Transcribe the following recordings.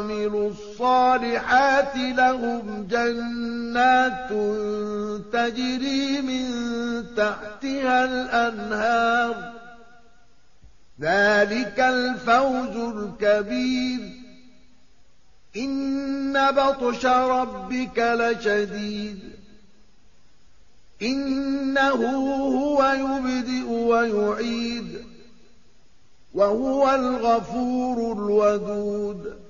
وعملوا الصالحات لهم جنات تجري من تحتها الأنهار ذلك الفوز الكبير إن بطش ربك لشديد إنه هو يبدئ ويعيد وهو الغفور الودود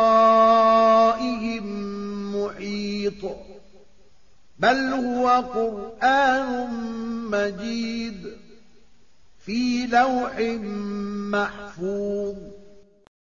بل هو قرآن مجيد في لوح محفوظ.